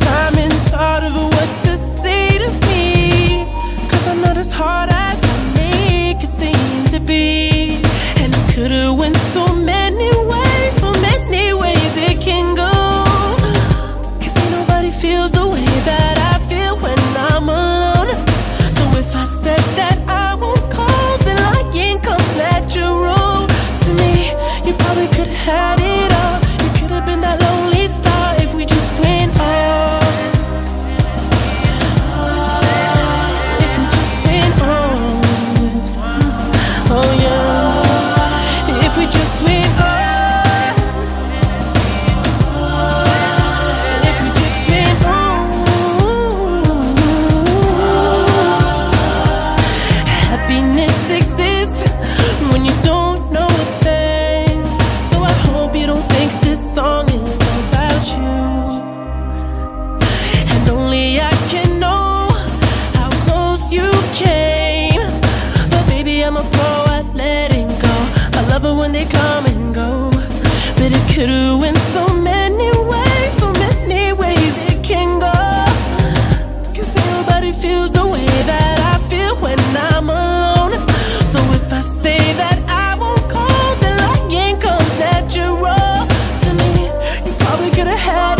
time and thought of what to say to I'm not as hard as I make it seem to be. But when they come and go, but it could've went so many ways, so many ways it can go. Cause everybody feels the way that I feel when I'm alone. So if I say that I won't call, then lying comes natural to me. You probably could've had.